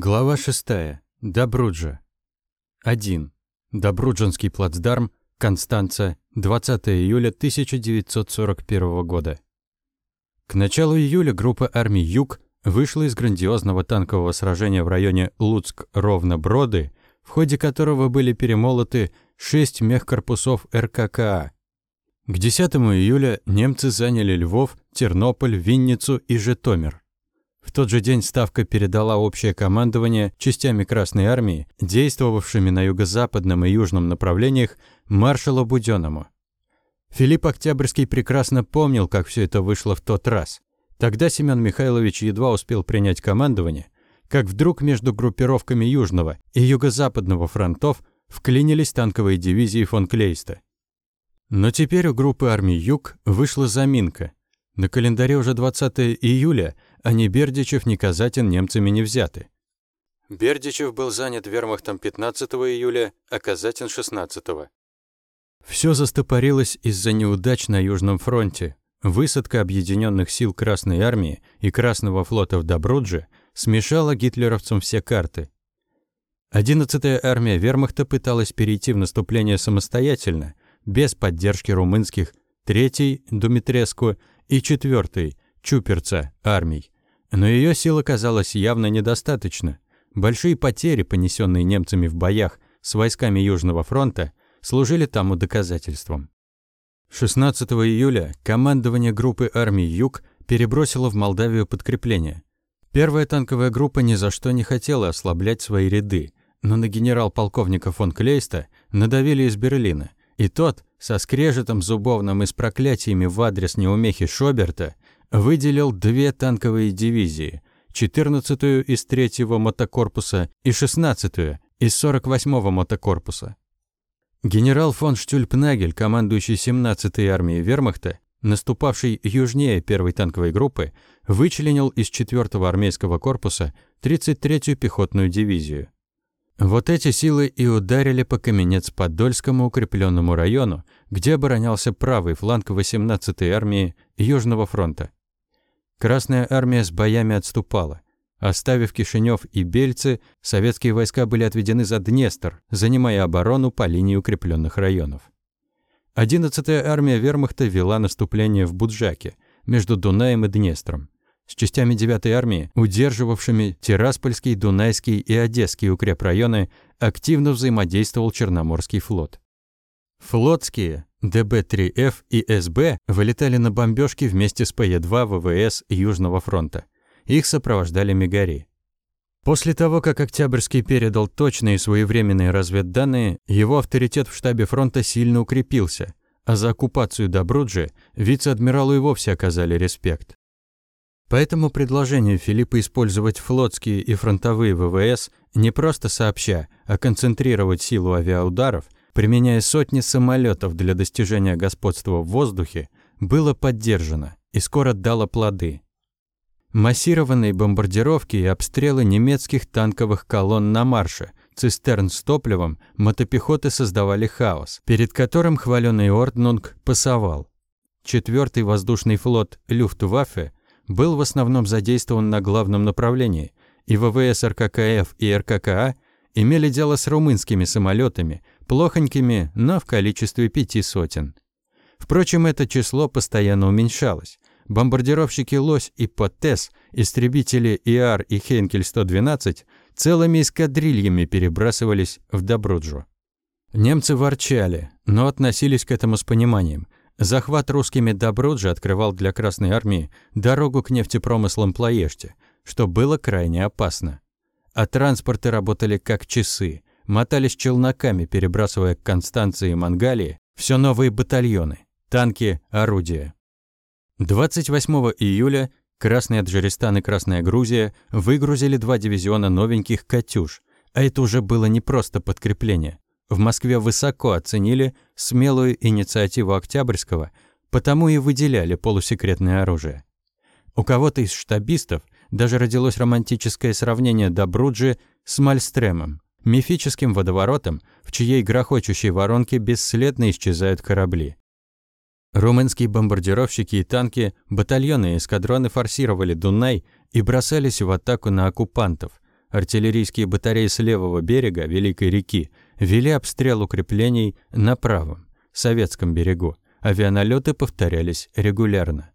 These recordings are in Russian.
Глава 6. Добруджа. 1. Добруджанский плацдарм, Констанца, 20 июля 1941 года. К началу июля группа армий «Юг» вышла из грандиозного танкового сражения в районе Луцк-Ровно-Броды, в ходе которого были перемолоты шесть мехкорпусов РККА. К 10 июля немцы заняли Львов, Тернополь, Винницу и Житомир. В тот же день Ставка передала общее командование частями Красной Армии, действовавшими на юго-западном и южном направлениях, маршалу Будённому. Филипп Октябрьский прекрасно помнил, как все это вышло в тот раз. Тогда Семен Михайлович едва успел принять командование, как вдруг между группировками Южного и Юго-Западного фронтов вклинились танковые дивизии фон Клейста. Но теперь у группы армий Юг вышла заминка. На календаре уже 20 июля – а ни Бердичев, ни Казатин немцами не взяты. Бердичев был занят вермахтом 15 июля, а Казатин 16. Все застопорилось из-за неудач на Южном фронте. Высадка объединенных сил Красной армии и Красного флота в Добрудже смешала гитлеровцам все карты. 11-я армия вермахта пыталась перейти в наступление самостоятельно, без поддержки румынских 3-й Думитреску и 4-й Чуперца армий. Но ее сил оказалось явно недостаточно. Большие потери, понесенные немцами в боях с войсками Южного фронта, служили тому доказательством. 16 июля командование группы армий «Юг» перебросило в Молдавию подкрепление. Первая танковая группа ни за что не хотела ослаблять свои ряды, но на генерал-полковника фон Клейста надавили из Берлина, и тот, со скрежетом зубовным и с проклятиями в адрес неумехи Шоберта, выделил две танковые дивизии, 14-ю из 3-го мотокорпуса и 16-ю из 48-го мотокорпуса. Генерал фон Штюльпнагель, командующий 17-й армией вермахта, наступавший южнее первой танковой группы, вычленил из 4-го армейского корпуса 33-ю пехотную дивизию. Вот эти силы и ударили по Каменец-Подольскому укрепленному району, где оборонялся правый фланг 18-й армии Южного фронта. Красная армия с боями отступала. Оставив Кишинев и Бельцы, советские войска были отведены за Днестр, занимая оборону по линии укрепленных районов. 11-я армия вермахта вела наступление в Буджаке, между Дунаем и Днестром, с частями 9-й армии, удерживавшими Тираспольский, Дунайский и Одесский укрепрайоны, активно взаимодействовал Черноморский флот. Флотские, ДБ-3Ф и СБ вылетали на бомбежки вместе с ПЕ-2 ВВС Южного фронта. Их сопровождали Мегари. После того, как Октябрьский передал точные и своевременные разведданные, его авторитет в штабе фронта сильно укрепился, а за оккупацию Добруджи вице-адмиралу и вовсе оказали респект. Поэтому предложение Филиппа использовать флотские и фронтовые ВВС не просто сообща, а концентрировать силу авиаударов – применяя сотни самолетов для достижения господства в воздухе, было поддержано и скоро дало плоды. Массированные бомбардировки и обстрелы немецких танковых колонн на марше, цистерн с топливом, мотопехоты создавали хаос, перед которым хваленый Орднунг пасовал. Четвертый воздушный флот Люфтваффе был в основном задействован на главном направлении, и ВВС РККФ и РККА имели дело с румынскими самолетами, плохонькими, но в количестве пяти сотен. Впрочем, это число постоянно уменьшалось. Бомбардировщики «Лось» и «Поттес», истребители «Иар» и «Хейнкель-112» целыми эскадрильями перебрасывались в Добруджу. Немцы ворчали, но относились к этому с пониманием. Захват русскими Добруджи открывал для Красной Армии дорогу к нефтепромыслам Плоеште, что было крайне опасно. А транспорты работали как часы мотались челноками, перебрасывая к Констанции и Мангалии все новые батальоны, танки, орудия. 28 июля Красный Аджаристан и Красная Грузия выгрузили два дивизиона новеньких «Катюш», а это уже было не просто подкрепление. В Москве высоко оценили смелую инициативу Октябрьского, потому и выделяли полусекретное оружие. У кого-то из штабистов даже родилось романтическое сравнение Добруджи с Мальстремом мифическим водоворотом, в чьей грохочущей воронке бесследно исчезают корабли. Румынские бомбардировщики и танки, батальоны и эскадроны форсировали Дунай и бросались в атаку на оккупантов. артиллерийские батареи с левого берега Великой реки вели обстрел укреплений на правом, советском берегу. Авианалеты повторялись регулярно.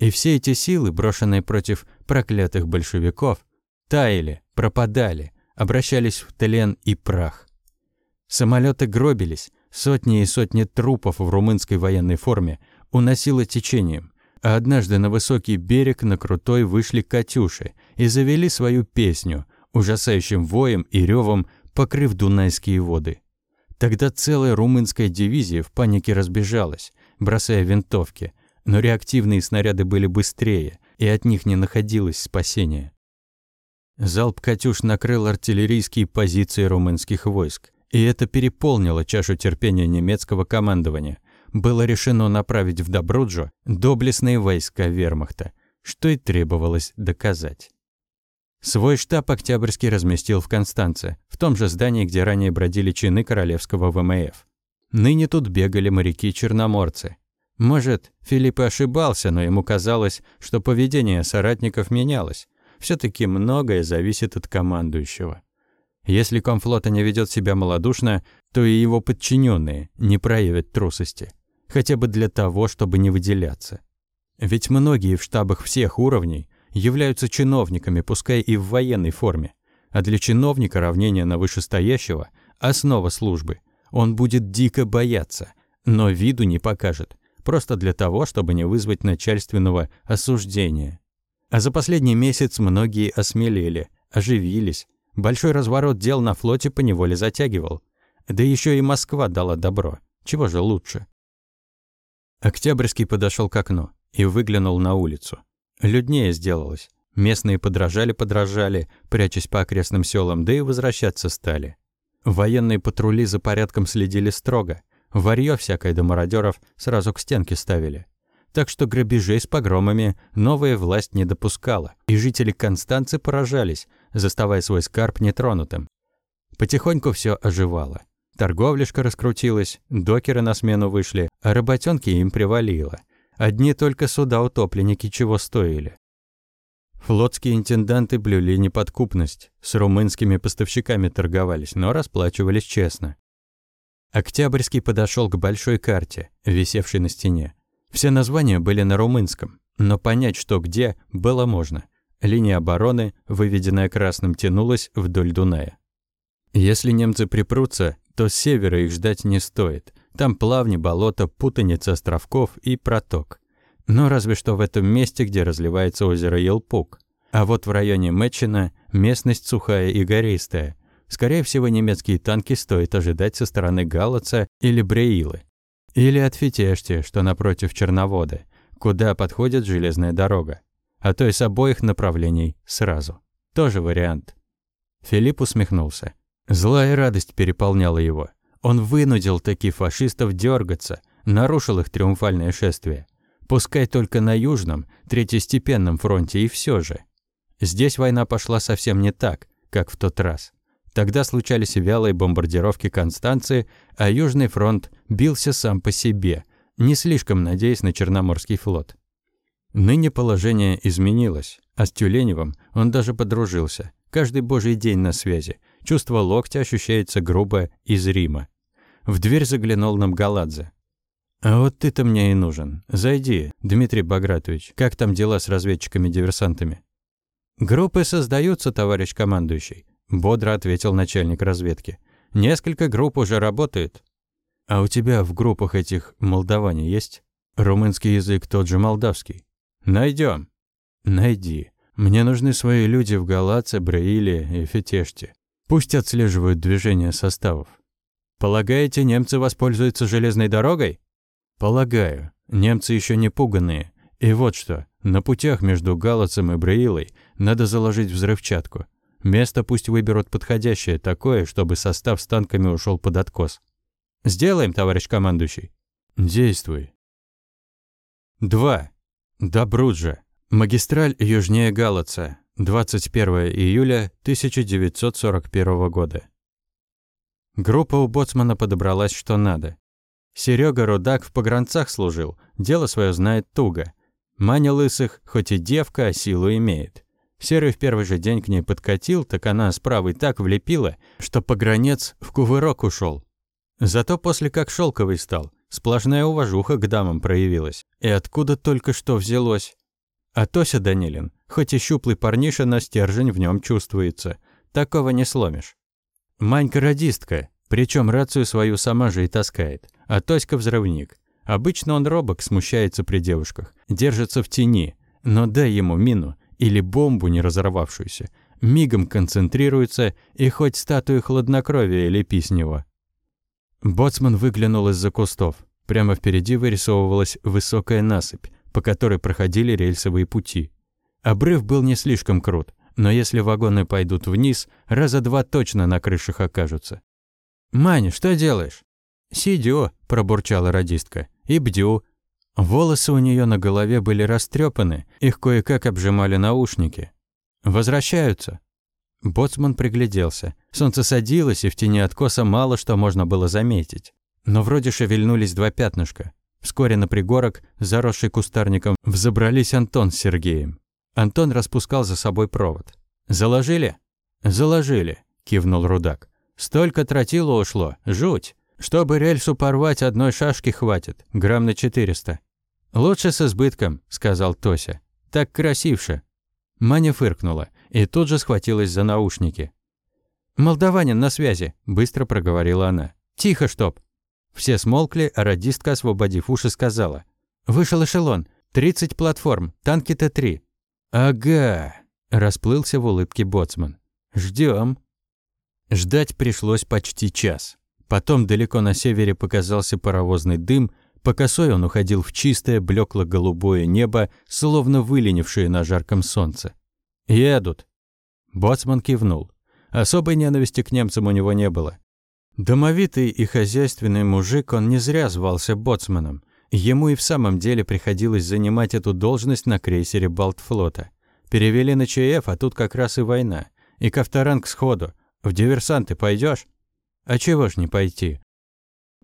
И все эти силы, брошенные против проклятых большевиков, таяли, пропадали, обращались в тлен и прах. Самолеты гробились, сотни и сотни трупов в румынской военной форме уносило течением, а однажды на высокий берег на крутой вышли «Катюши» и завели свою песню, ужасающим воем и ревом покрыв дунайские воды. Тогда целая румынская дивизия в панике разбежалась, бросая винтовки, но реактивные снаряды были быстрее, и от них не находилось спасения. Залп «Катюш» накрыл артиллерийские позиции румынских войск, и это переполнило чашу терпения немецкого командования. Было решено направить в Добруджо доблестные войска вермахта, что и требовалось доказать. Свой штаб Октябрьский разместил в Констанце, в том же здании, где ранее бродили чины королевского ВМФ. Ныне тут бегали моряки-черноморцы. Может, Филипп ошибался, но ему казалось, что поведение соратников менялось. все таки многое зависит от командующего. Если комфлота не ведет себя малодушно, то и его подчиненные не проявят трусости. Хотя бы для того, чтобы не выделяться. Ведь многие в штабах всех уровней являются чиновниками, пускай и в военной форме. А для чиновника равнение на вышестоящего – основа службы. Он будет дико бояться, но виду не покажет, просто для того, чтобы не вызвать начальственного осуждения. А за последний месяц многие осмелели, оживились. Большой разворот дел на флоте поневоле затягивал. Да еще и Москва дала добро. Чего же лучше? Октябрьский подошел к окну и выглянул на улицу. Люднее сделалось. Местные подражали-подражали, прячась по окрестным селам, да и возвращаться стали. Военные патрули за порядком следили строго. Варьё всякое до мародеров сразу к стенке ставили. Так что грабежей с погромами новая власть не допускала, и жители Констанцы поражались, заставая свой скарб нетронутым. Потихоньку все оживало. Торговляшка раскрутилась, докеры на смену вышли, а работенки им привалило. Одни только суда-утопленники чего стоили. Флотские интенданты блюли неподкупность, с румынскими поставщиками торговались, но расплачивались честно. Октябрьский подошел к большой карте, висевшей на стене. Все названия были на румынском, но понять, что где, было можно. Линия обороны, выведенная красным, тянулась вдоль Дуная. Если немцы припрутся, то с севера их ждать не стоит. Там плавни, болото, путаница островков и проток. Но разве что в этом месте, где разливается озеро Елпук. А вот в районе Мэтчина местность сухая и гористая. Скорее всего, немецкие танки стоит ожидать со стороны Галаца или Бреилы. Или от Фитешти, что напротив Черновода, куда подходит железная дорога. А то и с обоих направлений сразу. Тоже вариант. Филипп усмехнулся. Злая радость переполняла его. Он вынудил таких фашистов дергаться, нарушил их триумфальное шествие. Пускай только на Южном, Третьестепенном фронте и все же. Здесь война пошла совсем не так, как в тот раз. Тогда случались вялые бомбардировки Констанции, а Южный фронт бился сам по себе, не слишком надеясь на Черноморский флот. Ныне положение изменилось, а с Тюленевым он даже подружился. Каждый божий день на связи. Чувство локтя ощущается грубо и зримо. В дверь заглянул Намгаладзе. «А вот ты-то мне и нужен. Зайди, Дмитрий Багратович. Как там дела с разведчиками-диверсантами?» «Группы создаются, товарищ командующий», – бодро ответил начальник разведки. «Несколько групп уже работают». «А у тебя в группах этих молдаване есть? Румынский язык тот же молдавский?» Найдем. «Найди. Мне нужны свои люди в Галаце, Браиле и Фетеште. Пусть отслеживают движение составов. Полагаете, немцы воспользуются железной дорогой? Полагаю. Немцы еще не пуганные. И вот что, на путях между Галацем и Браилой надо заложить взрывчатку. Место пусть выберут подходящее, такое, чтобы состав с танками ушел под откос. Сделаем, товарищ командующий. Действуй. 2. Добруджа. Магистраль южнее Галаца. 21 июля 1941 года. Группа у боцмана подобралась что надо. Серега Рудак в погранцах служил, дело свое знает туго. Маня Лысых, хоть и девка, а силу имеет. Серый в первый же день к ней подкатил, так она с правой так влепила, что погранец в кувырок ушел. Зато после как шелковый стал, сплошная уважуха к дамам проявилась. И откуда только что взялось? А Тося Данилин, хоть и щуплый парниша, на стержень в нем чувствуется. Такого не сломишь. Манька радистка, причем рацию свою сама же и таскает. А Тоська взрывник. Обычно он робок, смущается при девушках, держится в тени. Но дай ему мину или бомбу не разорвавшуюся, мигом концентрируется и хоть статую хладнокровия лепи с него. Боцман выглянул из-за кустов. Прямо впереди вырисовывалась высокая насыпь, по которой проходили рельсовые пути. Обрыв был не слишком крут, но если вагоны пойдут вниз, раза два точно на крышах окажутся. «Маня, что делаешь?» «Сидю», – пробурчала радистка, – «и бдю». Волосы у нее на голове были растрепаны, их кое-как обжимали наушники. «Возвращаются». Боцман пригляделся. Солнце садилось, и в тени откоса мало что можно было заметить. Но вроде шевельнулись два пятнышка. Вскоре на пригорок, заросший кустарником, взобрались Антон с Сергеем. Антон распускал за собой провод. «Заложили?» «Заложили», – кивнул Рудак. «Столько тротила ушло. Жуть. Чтобы рельсу порвать, одной шашки хватит. Грамм на 400». «Лучше с избытком», – сказал Тося. «Так красивше». Маня фыркнула и тут же схватилась за наушники. «Молдаванин на связи», – быстро проговорила она. «Тихо, чтоб». Все смолкли, а радистка, освободив уши, сказала. «Вышел эшелон. 30 платформ. Танки Т-3. «Ага», – расплылся в улыбке боцман. Ждем. Ждать пришлось почти час. Потом далеко на севере показался паровозный дым, по косой он уходил в чистое, блекло-голубое небо, словно выленившее на жарком солнце. «Едут». Боцман кивнул. Особой ненависти к немцам у него не было. Домовитый и хозяйственный мужик, он не зря звался боцманом. Ему и в самом деле приходилось занимать эту должность на крейсере Балтфлота. Перевели на ЧФ, а тут как раз и война. И Ковторанг сходу. В диверсанты пойдешь? А чего ж не пойти?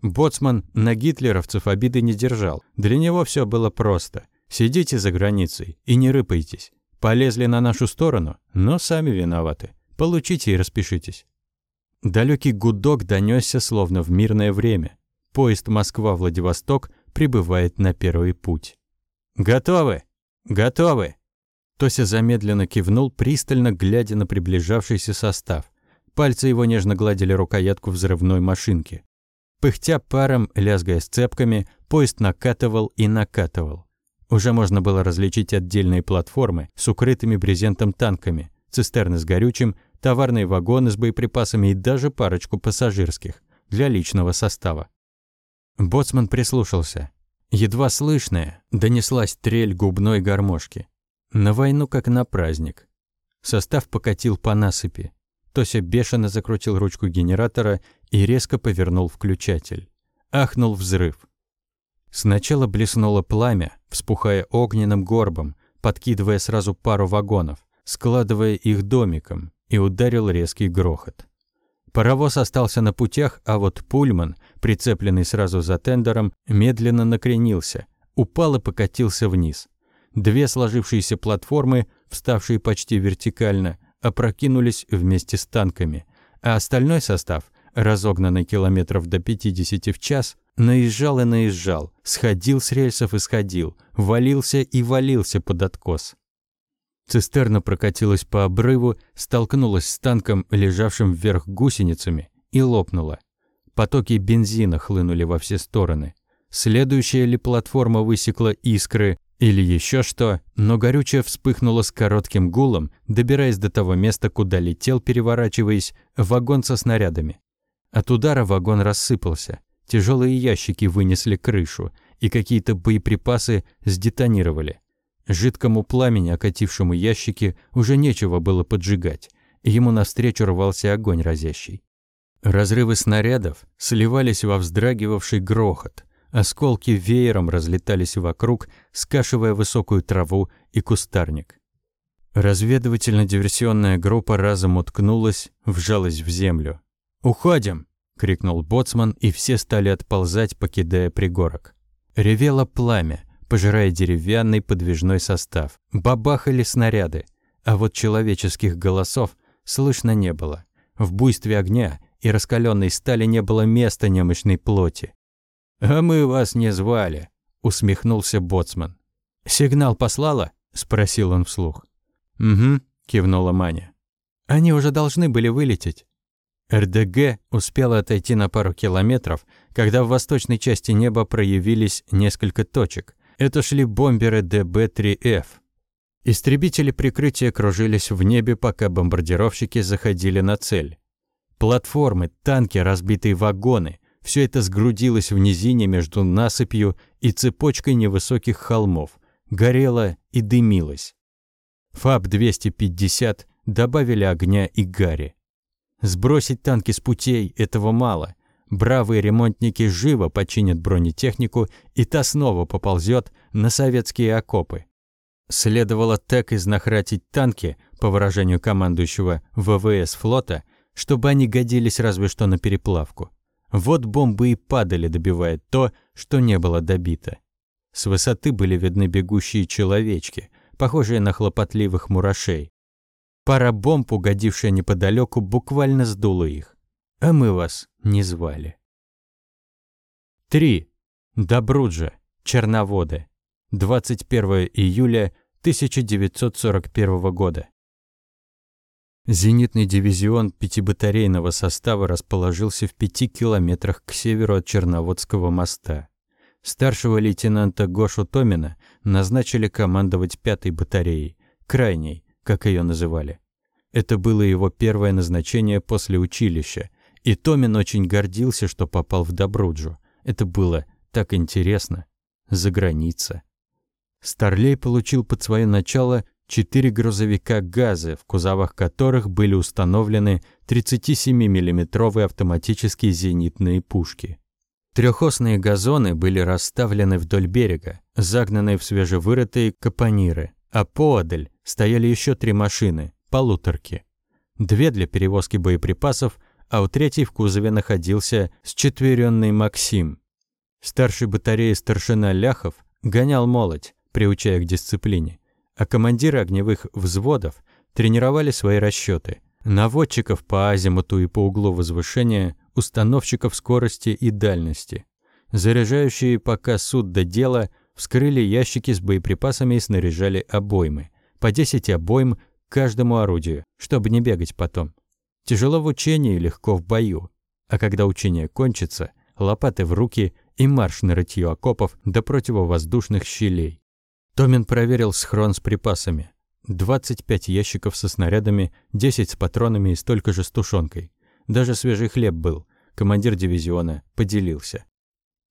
Боцман на гитлеровцев обиды не держал. Для него все было просто. Сидите за границей и не рыпайтесь. Полезли на нашу сторону, но сами виноваты. Получите и распишитесь. Далекий гудок донесся словно в мирное время. Поезд Москва-Владивосток прибывает на первый путь. «Готовы! Готовы!» Тося замедленно кивнул, пристально глядя на приближавшийся состав. Пальцы его нежно гладили рукоятку взрывной машинки. Пыхтя паром, лязгая сцепками, поезд накатывал и накатывал. Уже можно было различить отдельные платформы с укрытыми брезентом танками, цистерны с горючим, товарные вагоны с боеприпасами и даже парочку пассажирских для личного состава. Боцман прислушался. Едва слышная, донеслась трель губной гармошки. На войну, как на праздник. Состав покатил по насыпи. Тося бешено закрутил ручку генератора и резко повернул включатель. Ахнул взрыв. Сначала блеснуло пламя, вспухая огненным горбом, подкидывая сразу пару вагонов, складывая их домиком, и ударил резкий грохот. Паровоз остался на путях, а вот пульман, прицепленный сразу за тендером, медленно накренился, упал и покатился вниз. Две сложившиеся платформы, вставшие почти вертикально, опрокинулись вместе с танками, а остальной состав, разогнанный километров до 50 в час, наезжал и наезжал, сходил с рельсов и сходил, валился и валился под откос. Цистерна прокатилась по обрыву, столкнулась с танком, лежавшим вверх гусеницами, и лопнула. Потоки бензина хлынули во все стороны. Следующая ли платформа высекла искры или еще что, но горючее вспыхнуло с коротким гулом, добираясь до того места, куда летел, переворачиваясь, вагон со снарядами. От удара вагон рассыпался. Тяжелые ящики вынесли крышу, и какие-то боеприпасы сдетонировали. Жидкому пламени, окатившему ящики, уже нечего было поджигать. Ему навстречу рвался огонь разящий. Разрывы снарядов сливались во вздрагивавший грохот. Осколки веером разлетались вокруг, скашивая высокую траву и кустарник. Разведывательно-диверсионная группа разом уткнулась, вжалась в землю. «Уходим!» — крикнул боцман, и все стали отползать, покидая пригорок. Ревело пламя, пожирая деревянный подвижной состав. Бабахали снаряды. а вот человеческих голосов слышно не было. В буйстве огня и раскаленной стали не было места немощной плоти. «А мы вас не звали», — усмехнулся боцман. «Сигнал послала?» — спросил он вслух. «Угу», — кивнула Маня. «Они уже должны были вылететь». РДГ успела отойти на пару километров, когда в восточной части неба проявились несколько точек. Это шли бомберы ДБ-3Ф. Истребители прикрытия кружились в небе, пока бомбардировщики заходили на цель. Платформы, танки, разбитые вагоны – все это сгрудилось в низине между насыпью и цепочкой невысоких холмов, горело и дымилось. ФАБ-250 добавили огня и гари. Сбросить танки с путей этого мало. Бравые ремонтники живо починят бронетехнику, и та снова поползет на советские окопы. Следовало так изнахратить танки, по выражению командующего ВВС флота, чтобы они годились разве что на переплавку. Вот бомбы и падали, добивая то, что не было добито. С высоты были видны бегущие человечки, похожие на хлопотливых мурашей. Пара бомб, угодившая неподалеку, буквально сдула их. А мы вас не звали. 3. Добруджа. Черноводы. 21 июля 1941 года. Зенитный дивизион пятибатарейного состава расположился в пяти километрах к северу от Черноводского моста. Старшего лейтенанта Гошу Томина назначили командовать пятой батареей, крайней, как ее называли. Это было его первое назначение после училища, и Томин очень гордился, что попал в Добруджу. Это было так интересно. За граница. Старлей получил под свое начало четыре грузовика «Газы», в кузовах которых были установлены 37 миллиметровые автоматические зенитные пушки. Трехосные газоны были расставлены вдоль берега, загнанные в свежевырытые капониры, а поодаль стояли еще три машины, полуторки. Две для перевозки боеприпасов, а у третьей в кузове находился счетверенный «Максим». Старший батареи старшина Ляхов гонял молоть, приучая к дисциплине, а командиры огневых взводов тренировали свои расчеты. Наводчиков по азимуту и по углу возвышения, установщиков скорости и дальности. Заряжающие пока суд до дела вскрыли ящики с боеприпасами и снаряжали обоймы. По 10 обойм каждому орудию, чтобы не бегать потом. Тяжело в учении, легко в бою. А когда учение кончится, лопаты в руки и марш на рытье окопов до противовоздушных щелей. Томин проверил схрон с припасами. 25 ящиков со снарядами, 10 с патронами и столько же с тушенкой. Даже свежий хлеб был. Командир дивизиона поделился.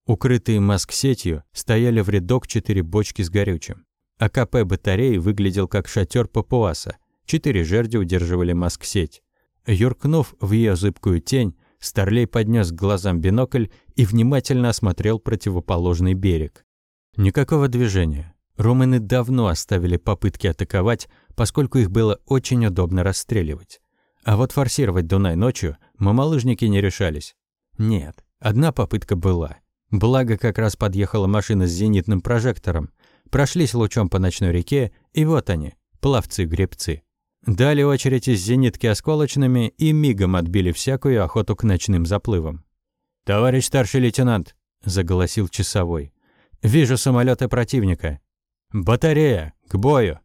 Укрытые маск-сетью стояли в рядок четыре бочки с горючим. АКП батареи выглядел как шатер папуаса. Четыре жерди удерживали маск-сеть. Юркнув в ее зыбкую тень, Старлей поднес к глазам бинокль и внимательно осмотрел противоположный берег. Никакого движения. Румыны давно оставили попытки атаковать, поскольку их было очень удобно расстреливать. А вот форсировать Дунай ночью мамалыжники не решались. Нет, одна попытка была. Благо, как раз подъехала машина с зенитным прожектором. Прошлись лучом по ночной реке, и вот они, пловцы-гребцы. Дали очередь из зенитки осколочными и мигом отбили всякую охоту к ночным заплывам. «Товарищ старший лейтенант», – заголосил часовой. «Вижу самолеты противника. Батарея, к бою!»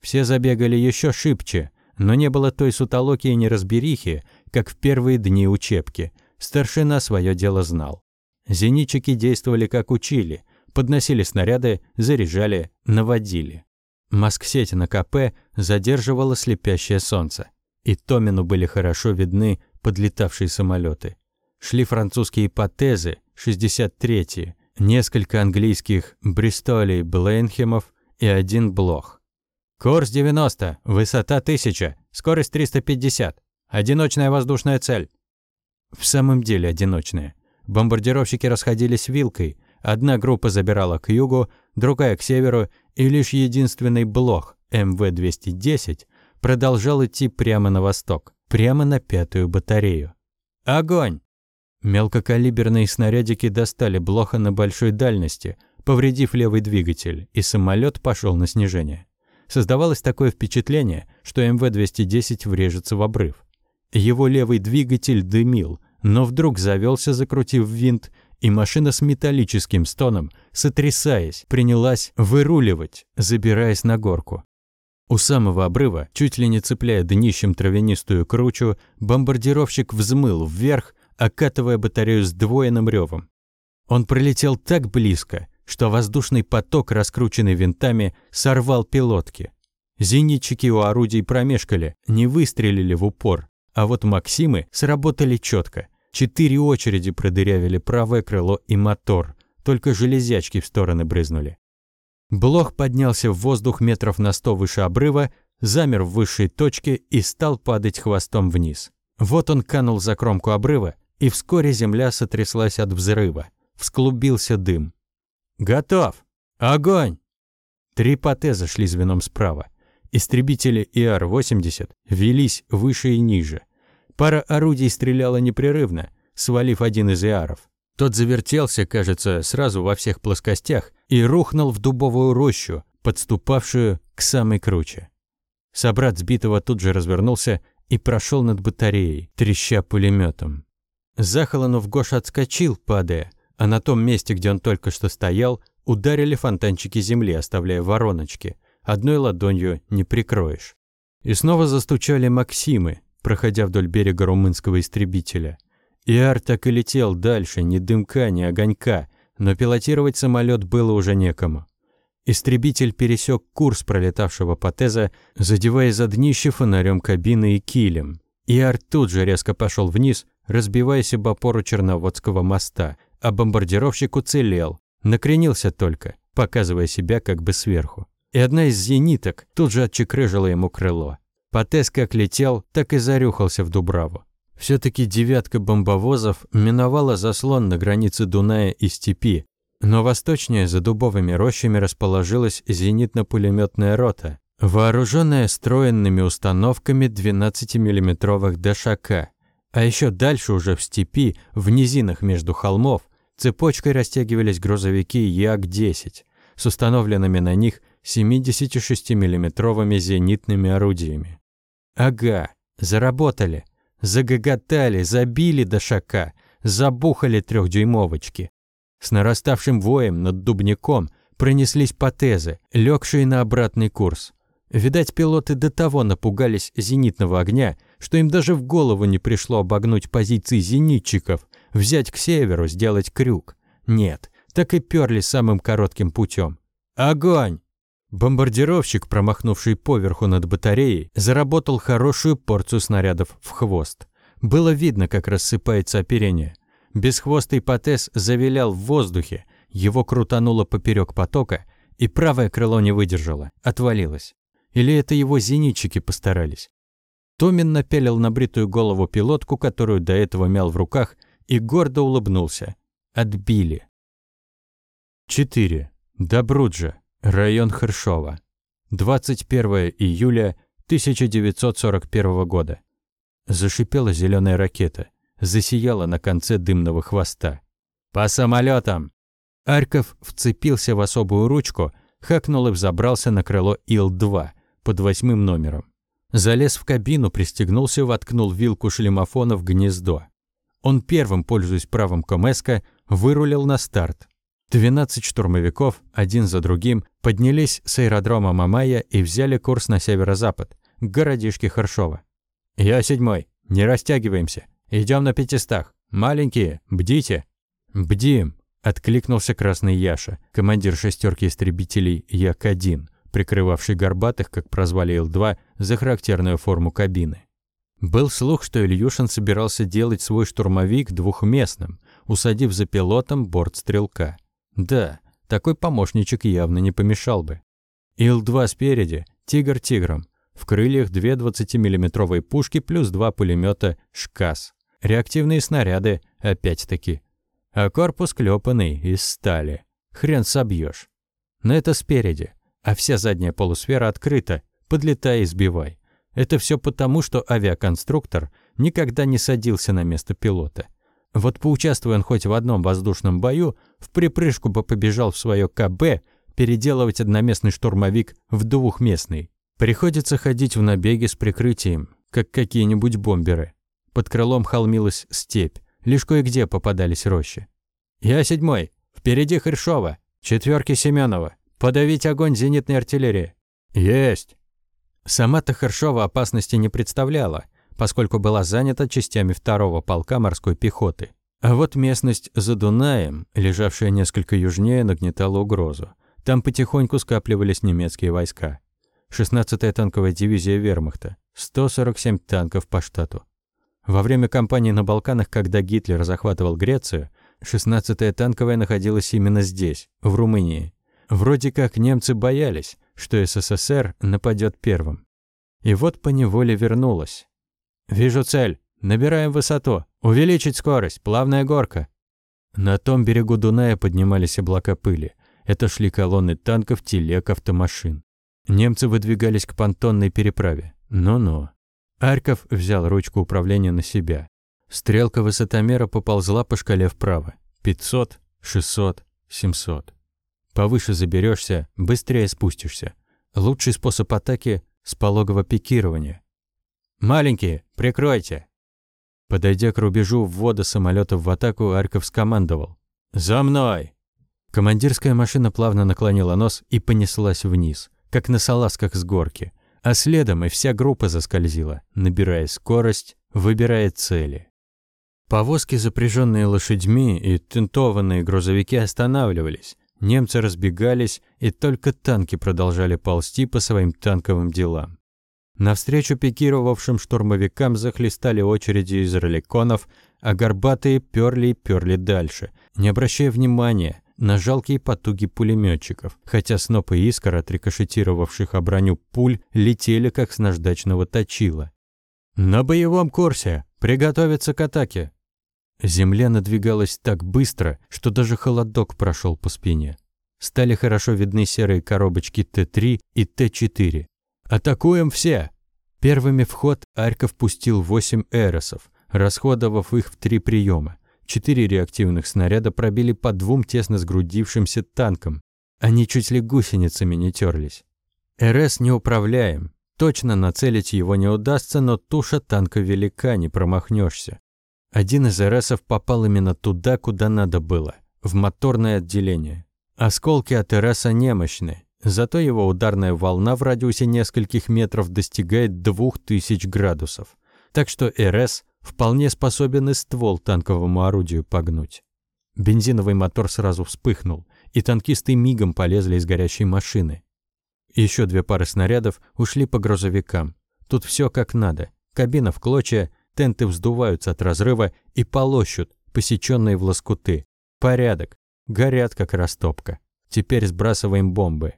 Все забегали еще шибче, но не было той сутолоки и неразберихи, как в первые дни учебки. Старшина свое дело знал. Зенитчики действовали как учили, подносили снаряды, заряжали, наводили. Маск-сеть на КП задерживала слепящее солнце, и Томину были хорошо видны подлетавшие самолеты. Шли французские патезы, 63-е, несколько английских Бристолей Бленхемов и один Блох. Курс 90, высота 1000, скорость 350. Одиночная воздушная цель. В самом деле одиночная. Бомбардировщики расходились вилкой. Одна группа забирала к югу, другая к северу, и лишь единственный блок МВ-210 продолжал идти прямо на восток, прямо на пятую батарею. Огонь! Мелкокалиберные снарядики достали блоха на большой дальности, повредив левый двигатель, и самолет пошел на снижение. Создавалось такое впечатление, что МВ-210 врежется в обрыв. Его левый двигатель дымил, но вдруг завелся, закрутив винт, и машина с металлическим стоном, сотрясаясь, принялась выруливать, забираясь на горку. У самого обрыва, чуть ли не цепляя днищем травянистую кручу, бомбардировщик взмыл вверх, окатывая батарею с двоенным ревом. Он пролетел так близко, что воздушный поток, раскрученный винтами, сорвал пилотки. Зенитчики у орудий промешкали, не выстрелили в упор, а вот Максимы сработали четко. Четыре очереди продырявили правое крыло и мотор, только железячки в стороны брызнули. Блох поднялся в воздух метров на сто выше обрыва, замер в высшей точке и стал падать хвостом вниз. Вот он канул за кромку обрыва, и вскоре земля сотряслась от взрыва. Всклубился дым. «Готов! Огонь!» Три потеза шли звеном справа. Истребители ИАР-80 велись выше и ниже. Пара орудий стреляла непрерывно, свалив один из ИАРов. Тот завертелся, кажется, сразу во всех плоскостях и рухнул в дубовую рощу, подступавшую к самой круче. Собрат сбитого тут же развернулся и прошел над батареей, треща пулеметом. Захолонов Гош отскочил, падая, а на том месте, где он только что стоял, ударили фонтанчики земли, оставляя вороночки – одной ладонью не прикроешь. И снова застучали Максимы, проходя вдоль берега румынского истребителя. Иар так и летел дальше, ни дымка, ни огонька, но пилотировать самолет было уже некому. Истребитель пересек курс пролетавшего Патеза, задевая за днище фонарем кабины и килем. Иар тут же резко пошел вниз, разбиваясь об опору Черноводского моста, а бомбардировщик уцелел, накренился только, показывая себя как бы сверху и одна из зениток тут же отчекрыжила ему крыло. Потес как летел, так и зарюхался в Дубраву. все таки девятка бомбовозов миновала заслон на границе Дуная и степи, но восточнее за дубовыми рощами расположилась зенитно пулеметная рота, вооруженная строенными установками 12-миллиметровых ДШК. А еще дальше уже в степи, в низинах между холмов, цепочкой растягивались грузовики Як-10 с установленными на них 76-миллиметровыми зенитными орудиями. Ага, заработали, загоготали, забили до шака, забухали трехдюймовочки. С нараставшим воем над дубником пронеслись потезы, легшие на обратный курс. Видать, пилоты до того напугались зенитного огня, что им даже в голову не пришло обогнуть позиции зенитчиков, взять к северу, сделать крюк. Нет, так и перли самым коротким путем. Огонь! Бомбардировщик, промахнувший поверху над батареей, заработал хорошую порцию снарядов в хвост. Было видно, как рассыпается оперение. Бесхвостый Патес завилял в воздухе, его крутануло поперек потока, и правое крыло не выдержало, отвалилось. Или это его зенитчики постарались? Томин напялил на бритую голову пилотку, которую до этого мял в руках, и гордо улыбнулся. Отбили. 4. Добруджа. Район Хершова. 21 июля 1941 года. Зашипела зеленая ракета. Засияла на конце дымного хвоста. «По самолетам! Арков вцепился в особую ручку, хакнул и взобрался на крыло Ил-2 под восьмым номером. Залез в кабину, пристегнулся, воткнул вилку шлемофона в гнездо. Он первым, пользуясь правом Комеска, вырулил на старт. 12 штурмовиков, один за другим, поднялись с аэродрома Мамая и взяли курс на северо-запад, к городишке Харшова. «Я седьмой. Не растягиваемся. Идем на пятистах. Маленькие, бдите». «Бдим», — откликнулся Красный Яша, командир шестерки истребителей Як-1, прикрывавший Горбатых, как прозвали Ил-2, за характерную форму кабины. Был слух, что Ильюшин собирался делать свой штурмовик двухместным, усадив за пилотом борт стрелка. Да, такой помощничек явно не помешал бы. Ил-2 спереди, Тигр тигром. В крыльях две 20-миллиметровые пушки плюс два пулемета «ШКАС». Реактивные снаряды, опять-таки. А корпус клепанный из стали. Хрен собьешь. Но это спереди, а вся задняя полусфера открыта, подлетай и сбивай. Это все потому, что авиаконструктор никогда не садился на место пилота. Вот поучаствуя он хоть в одном воздушном бою, в припрыжку бы побежал в свое КБ переделывать одноместный штурмовик в двухместный. Приходится ходить в набеге с прикрытием, как какие-нибудь бомберы. Под крылом холмилась степь, лишь кое-где попадались рощи. «Я седьмой. Впереди Хршова. Четверки Семенова. Подавить огонь зенитной артиллерии». «Есть!» Сама-то Хршова опасности не представляла, поскольку была занята частями второго полка морской пехоты. А вот местность за Дунаем, лежавшая несколько южнее, нагнетала угрозу. Там потихоньку скапливались немецкие войска. 16-я танковая дивизия вермахта. 147 танков по штату. Во время кампании на Балканах, когда Гитлер захватывал Грецию, 16-я танковая находилась именно здесь, в Румынии. Вроде как немцы боялись, что СССР нападет первым. И вот поневоле вернулась. «Вижу цель. Набираем высоту. Увеличить скорость. Плавная горка». На том берегу Дуная поднимались облака пыли. Это шли колонны танков, телег, автомашин. Немцы выдвигались к понтонной переправе. Ну-ну. Арьков взял ручку управления на себя. Стрелка высотомера поползла по шкале вправо. 500, 600, 700. Повыше заберешься, быстрее спустишься. Лучший способ атаки – с пологого пикирования. «Маленькие, прикройте!» Подойдя к рубежу ввода самолетов в атаку, Арков скомандовал. «За мной!» Командирская машина плавно наклонила нос и понеслась вниз, как на салазках с горки, а следом и вся группа заскользила, набирая скорость, выбирая цели. Повозки, запряженные лошадьми, и тентованные грузовики останавливались, немцы разбегались, и только танки продолжали ползти по своим танковым делам. Навстречу пикировавшим штурмовикам захлестали очереди из роликонов, а горбатые перли и перли дальше, не обращая внимания на жалкие потуги пулеметчиков, хотя снопы искр, отрикошетировавших о броню пуль, летели как с наждачного точила. «На боевом курсе! Приготовиться к атаке!» Земля надвигалась так быстро, что даже холодок прошел по спине. Стали хорошо видны серые коробочки Т-3 и Т-4. «Атакуем все!» Первыми в ход Арьков пустил 8 эросов, расходовав их в три приема. Четыре реактивных снаряда пробили по двум тесно сгрудившимся танкам. Они чуть ли гусеницами не терлись. РС неуправляем. Точно нацелить его не удастся, но туша танка велика, не промахнешься. Один из РСов попал именно туда, куда надо было, в моторное отделение. Осколки от РСа немощны, зато его ударная волна в радиусе нескольких метров достигает 2000 градусов. Так что РС вполне способен и ствол танковому орудию погнуть. Бензиновый мотор сразу вспыхнул, и танкисты мигом полезли из горящей машины. Еще две пары снарядов ушли по грузовикам. Тут все как надо. Кабина в клочья, тенты вздуваются от разрыва и полощут, посеченные в лоскуты. Порядок. Горят, как растопка. Теперь сбрасываем бомбы.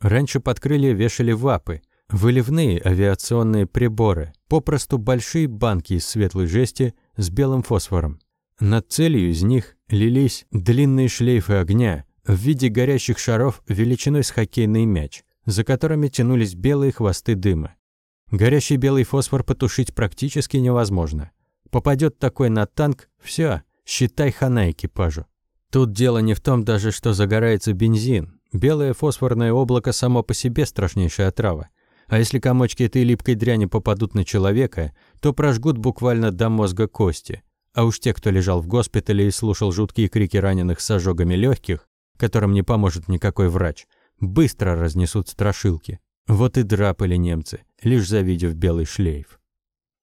Раньше под крылья вешали вапы, Выливные авиационные приборы, попросту большие банки из светлой жести с белым фосфором. Над целью из них лились длинные шлейфы огня в виде горящих шаров величиной с хоккейный мяч, за которыми тянулись белые хвосты дыма. Горящий белый фосфор потушить практически невозможно. Попадет такой на танк, все, считай хана экипажу. Тут дело не в том даже, что загорается бензин. Белое фосфорное облако само по себе страшнейшая отрава. А если комочки этой липкой дряни попадут на человека, то прожгут буквально до мозга кости. А уж те, кто лежал в госпитале и слушал жуткие крики раненых с ожогами легких, которым не поможет никакой врач, быстро разнесут страшилки. Вот и драпали немцы, лишь завидев белый шлейф.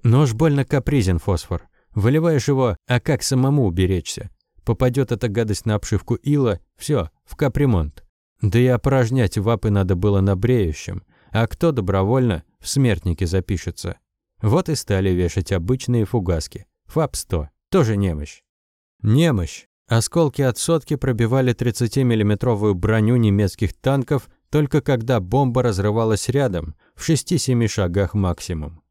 Нож больно капризен фосфор. Выливаешь его, а как самому уберечься? Попадет эта гадость на обшивку ила, все, в капремонт. Да и опорожнять вапы надо было на бреющем, а кто добровольно в смертники запишется. Вот и стали вешать обычные фугаски. ФАП-100. Тоже немощь. Немощь. Осколки от сотки пробивали 30-миллиметровую броню немецких танков только когда бомба разрывалась рядом, в 6-7 шагах максимум.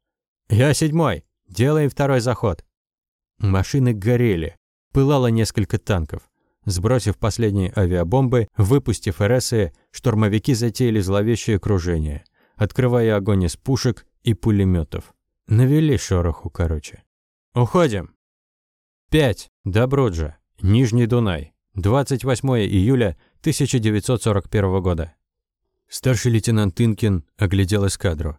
«Я седьмой. Делаем второй заход». Машины горели. Пылало несколько танков. Сбросив последние авиабомбы, выпустив РСы, штурмовики затеяли зловещее кружение открывая огонь из пушек и пулеметов. Навели шороху, короче. «Уходим!» 5. Добруджа. Нижний Дунай. 28 июля 1941 года. Старший лейтенант Инкин оглядел эскадру.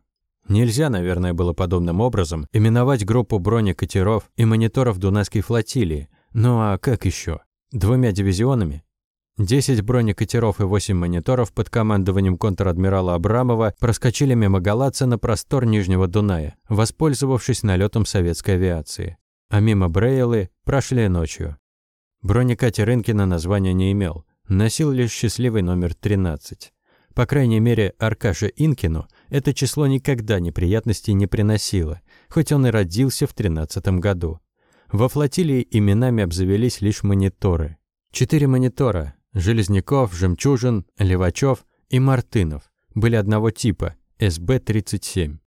Нельзя, наверное, было подобным образом именовать группу бронекатеров и мониторов Дунайской флотилии. Ну а как еще? Двумя дивизионами? 10 бронекатеров и 8 мониторов под командованием контр-адмирала Абрамова проскочили мимо Галаца на простор Нижнего Дуная, воспользовавшись налетом советской авиации. А мимо Брейлы прошли ночью. Бронекатер Инкина названия не имел, носил лишь счастливый номер 13. По крайней мере, Аркаше Инкину это число никогда неприятностей не приносило, хоть он и родился в 13 году. Во флотилии именами обзавелись лишь мониторы. Четыре монитора – Железняков, Жемчужин, Левачев и Мартынов – были одного типа – СБ-37.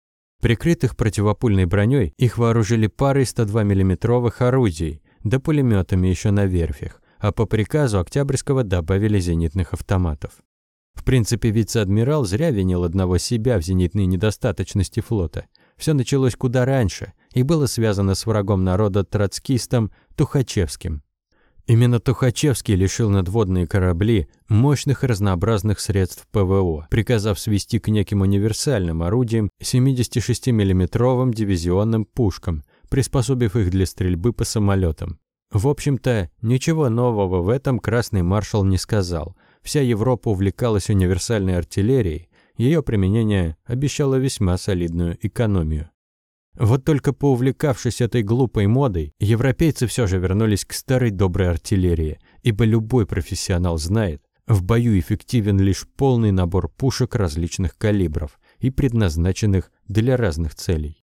Прикрытых противопульной броней их вооружили парой 102 миллиметровых орудий, да пулеметами еще на верфях, а по приказу Октябрьского добавили зенитных автоматов. В принципе, вице-адмирал зря винил одного себя в зенитной недостаточности флота. Все началось куда раньше и было связано с врагом народа троцкистом Тухачевским. Именно Тухачевский лишил надводные корабли мощных разнообразных средств ПВО, приказав свести к неким универсальным орудиям 76 миллиметровым дивизионным пушкам, приспособив их для стрельбы по самолетам. В общем-то, ничего нового в этом красный маршал не сказал. Вся Европа увлекалась универсальной артиллерией, ее применение обещало весьма солидную экономию. Вот только поувлекавшись этой глупой модой, европейцы все же вернулись к старой доброй артиллерии, ибо любой профессионал знает, в бою эффективен лишь полный набор пушек различных калибров и предназначенных для разных целей.